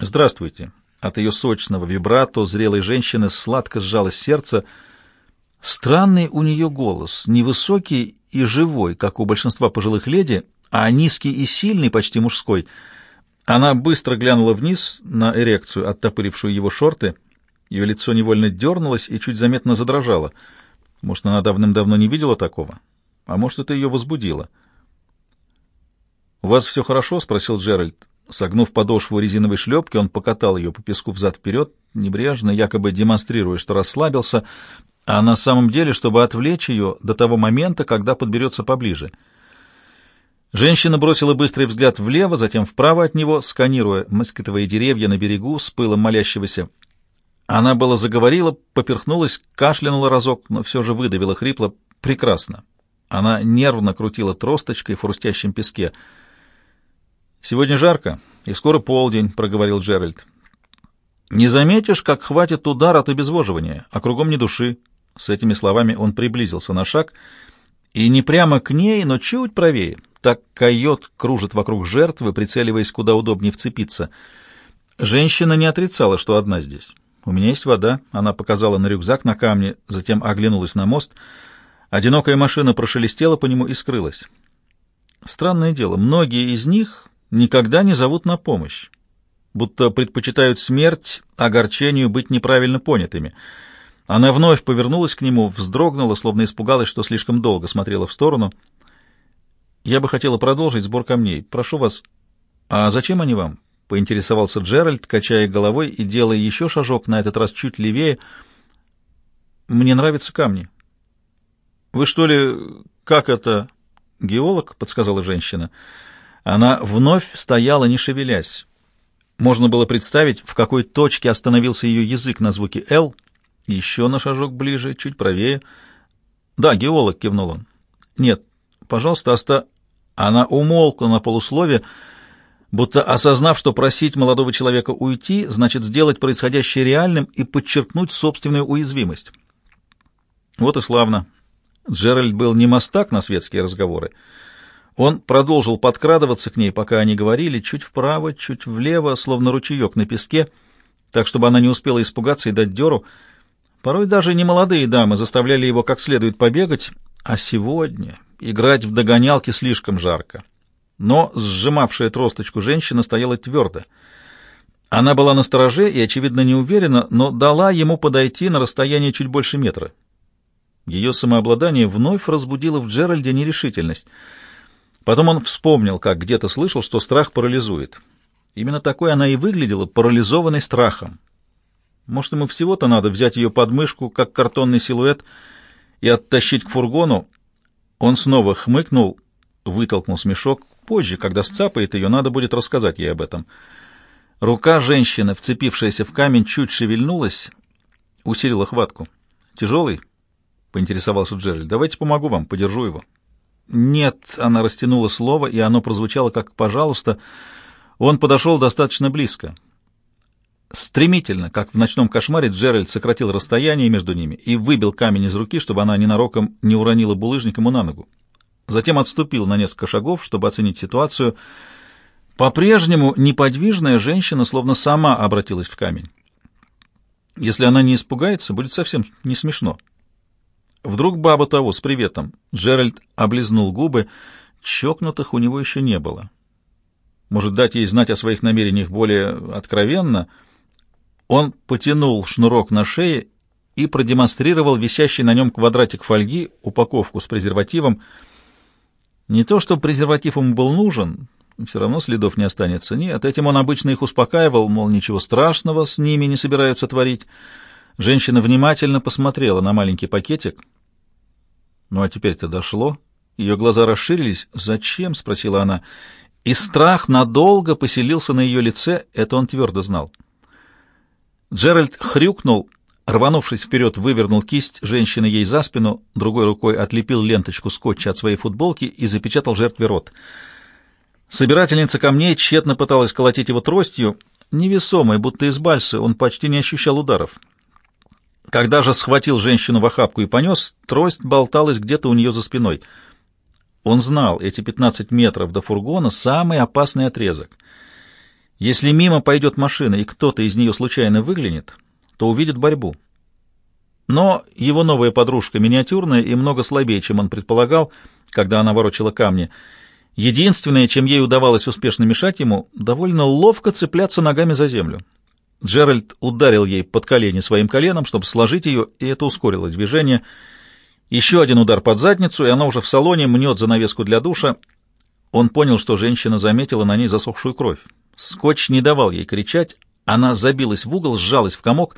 «Здравствуйте». От ее сочного вибрато зрелой женщины сладко сжалось сердце. Странный у нее голос, невысокий и живой, как у большинства пожилых леди, а низкий и сильный, почти мужской. Она быстро глянула вниз на эрекцию, оттопырившую его шорты. Ее лицо невольно дернулось и чуть заметно задрожало. Может, она давным-давно не видела такого? А может, это ее возбудило? «У вас все хорошо?» — спросил Джеральд. Согнув подошву резиновой шлепки, он покатал ее по песку взад-вперед, небрежно, якобы демонстрируя, что расслабился, а на самом деле, чтобы отвлечь ее до того момента, когда подберется поближе. Женщина бросила быстрый взгляд влево, затем вправо от него, сканируя москитовые деревья на берегу с пылом молящегося. Она было заговорила, поперхнулась, кашлянула разок, но все же выдавила хрипло «прекрасно». Она нервно крутила тросточкой в хрустящем песке — «Сегодня жарко, и скоро полдень», — проговорил Джеральд. «Не заметишь, как хватит удар от обезвоживания, а кругом ни души». С этими словами он приблизился на шаг, и не прямо к ней, но чуть правее. Так койот кружит вокруг жертвы, прицеливаясь, куда удобнее вцепиться. Женщина не отрицала, что одна здесь. «У меня есть вода», — она показала на рюкзак на камне, затем оглянулась на мост. Одинокая машина прошелестела по нему и скрылась. Странное дело, многие из них никогда не зовут на помощь, будто предпочитают смерть огорчению быть неправильно понятыми. Она вновь повернулась к нему, вздрогнула, словно испугалась, что слишком долго смотрела в сторону. «Я бы хотела продолжить сбор камней. Прошу вас...» «А зачем они вам?» — поинтересовался Джеральд, качая головой и делая еще шажок, на этот раз чуть левее. «Мне нравятся камни». «Вы что ли... как это...» «Геолог?» — подсказала женщина. «Геолог?» Она вновь стояла, не шевелясь. Можно было представить, в какой точке остановился ее язык на звуке «Л». Еще на шажок ближе, чуть правее. «Да, геолог», — кивнул он. «Нет, пожалуйста, оста...» Она умолкла на полуслове, будто осознав, что просить молодого человека уйти, значит сделать происходящее реальным и подчеркнуть собственную уязвимость. Вот и славно. Джеральд был не мастак на светские разговоры. Он продолжил подкрадываться к ней, пока они говорили, чуть вправо, чуть влево, словно ручеек на песке, так, чтобы она не успела испугаться и дать дёру. Порой даже немолодые дамы заставляли его как следует побегать, а сегодня играть в догонялки слишком жарко. Но сжимавшая тросточку женщина стояла твердо. Она была на стороже и, очевидно, не уверена, но дала ему подойти на расстояние чуть больше метра. Ее самообладание вновь разбудило в Джеральде нерешительность — Потом он вспомнил, как где-то слышал, что страх парализует. Именно такой она и выглядела, парализованной страхом. Может, ему всего-то надо взять ее под мышку, как картонный силуэт, и оттащить к фургону. Он снова хмыкнул, вытолкнул смешок. Позже, когда сцапает ее, надо будет рассказать ей об этом. Рука женщины, вцепившаяся в камень, чуть шевельнулась, усилила хватку. «Тяжелый?» — поинтересовался Джеральд. «Давайте помогу вам, подержу его». «Нет», — она растянула слово, и оно прозвучало как «пожалуйста». Он подошел достаточно близко. Стремительно, как в ночном кошмаре, Джеральд сократил расстояние между ними и выбил камень из руки, чтобы она ненароком не уронила булыжник ему на ногу. Затем отступил на несколько шагов, чтобы оценить ситуацию. По-прежнему неподвижная женщина словно сама обратилась в камень. Если она не испугается, будет совсем не смешно. Вдруг баба того, с приветом. Джеральд облизнул губы. Чокнутых у него еще не было. Может, дать ей знать о своих намерениях более откровенно? Он потянул шнурок на шее и продемонстрировал висящий на нем квадратик фольги, упаковку с презервативом. Не то, что презерватив ему был нужен, все равно следов не останется. Нет, этим он обычно их успокаивал, мол, ничего страшного с ними не собираются творить. Женщина внимательно посмотрела на маленький пакетик. Ну а теперь-то дошло. Ее глаза расширились. «Зачем?» — спросила она. И страх надолго поселился на ее лице, это он твердо знал. Джеральд хрюкнул, рванувшись вперед, вывернул кисть женщины ей за спину, другой рукой отлепил ленточку скотча от своей футболки и запечатал жертве рот. Собирательница камней тщетно пыталась колотить его тростью, невесомой, будто из бальсы, он почти не ощущал ударов. Когда же схватил женщину в охапку и понес, трость болталась где-то у нее за спиной. Он знал, эти 15 метров до фургона — самый опасный отрезок. Если мимо пойдет машина и кто-то из нее случайно выглянет, то увидит борьбу. Но его новая подружка миниатюрная и много слабее, чем он предполагал, когда она ворочала камни. Единственное, чем ей удавалось успешно мешать ему, довольно ловко цепляться ногами за землю. Джеральд ударил ей под колени своим коленом, чтобы сложить ее, и это ускорило движение. Еще один удар под задницу, и она уже в салоне мнет занавеску для душа. Он понял, что женщина заметила на ней засохшую кровь. Скотч не давал ей кричать, она забилась в угол, сжалась в комок.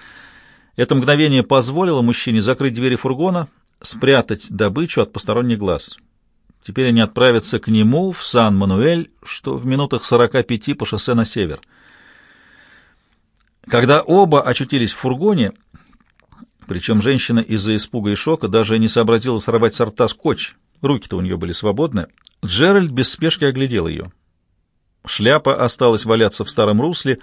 Это мгновение позволило мужчине закрыть двери фургона, спрятать добычу от посторонних глаз. Теперь они отправятся к нему в Сан-Мануэль, что в минутах 45 по шоссе на север. Когда оба очутились в фургоне, причем женщина из-за испуга и шока даже не сообразила сорвать с рта скотч, руки-то у нее были свободны, Джеральд без спешки оглядел ее. Шляпа осталась валяться в старом русле,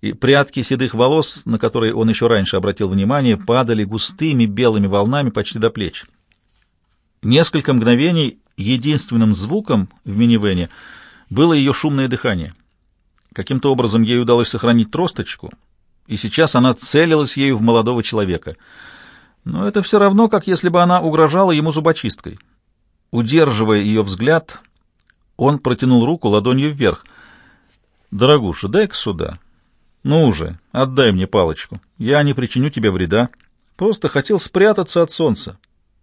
и прядки седых волос, на которые он еще раньше обратил внимание, падали густыми белыми волнами почти до плеч. Несколько мгновений единственным звуком в минивэне было ее шумное дыхание. Каким-то образом ей удалось сохранить тросточку — и сейчас она целилась ею в молодого человека. Но это все равно, как если бы она угрожала ему зубочисткой. Удерживая ее взгляд, он протянул руку ладонью вверх. «Дорогуша, дай-ка сюда. Ну уже, отдай мне палочку. Я не причиню тебе вреда. Просто хотел спрятаться от солнца.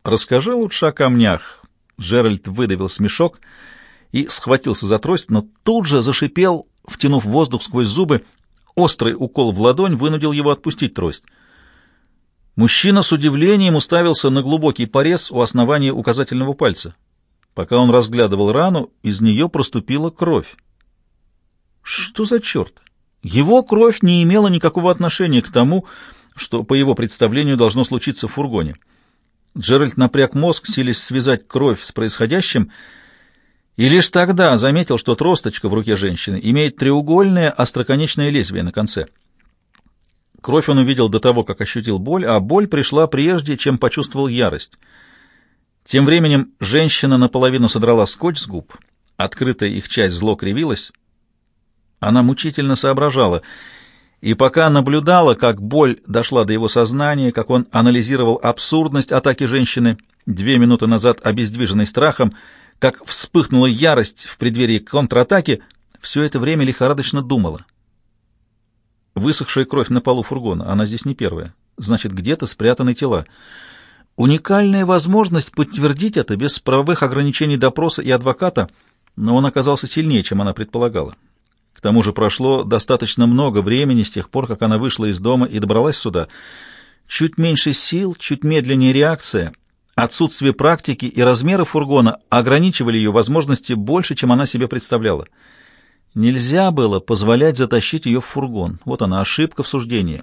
Расскажи лучше о камнях». Джеральд выдавил смешок и схватился за трость, но тут же зашипел, втянув воздух сквозь зубы, Острый укол в ладонь вынудил его отпустить трость. Мужчина с удивлением уставился на глубокий порез у основания указательного пальца. Пока он разглядывал рану, из нее проступила кровь. Что за черт? Его кровь не имела никакого отношения к тому, что, по его представлению, должно случиться в фургоне. Джеральд напряг мозг, силясь связать кровь с происходящим, и лишь тогда заметил, что тросточка в руке женщины имеет треугольное остроконечное лезвие на конце. Кровь он увидел до того, как ощутил боль, а боль пришла прежде, чем почувствовал ярость. Тем временем женщина наполовину содрала скотч с губ, открытая их часть зло кривилась. Она мучительно соображала, и пока наблюдала, как боль дошла до его сознания, как он анализировал абсурдность атаки женщины, две минуты назад обездвиженной страхом, как вспыхнула ярость в преддверии контратаки, все это время лихорадочно думала. Высохшая кровь на полу фургона, она здесь не первая. Значит, где-то спрятаны тела. Уникальная возможность подтвердить это без правовых ограничений допроса и адвоката, но он оказался сильнее, чем она предполагала. К тому же прошло достаточно много времени с тех пор, как она вышла из дома и добралась сюда. Чуть меньше сил, чуть медленнее реакция — Отсутствие практики и размеры фургона ограничивали ее возможности больше, чем она себе представляла. Нельзя было позволять затащить ее в фургон. Вот она, ошибка в суждении.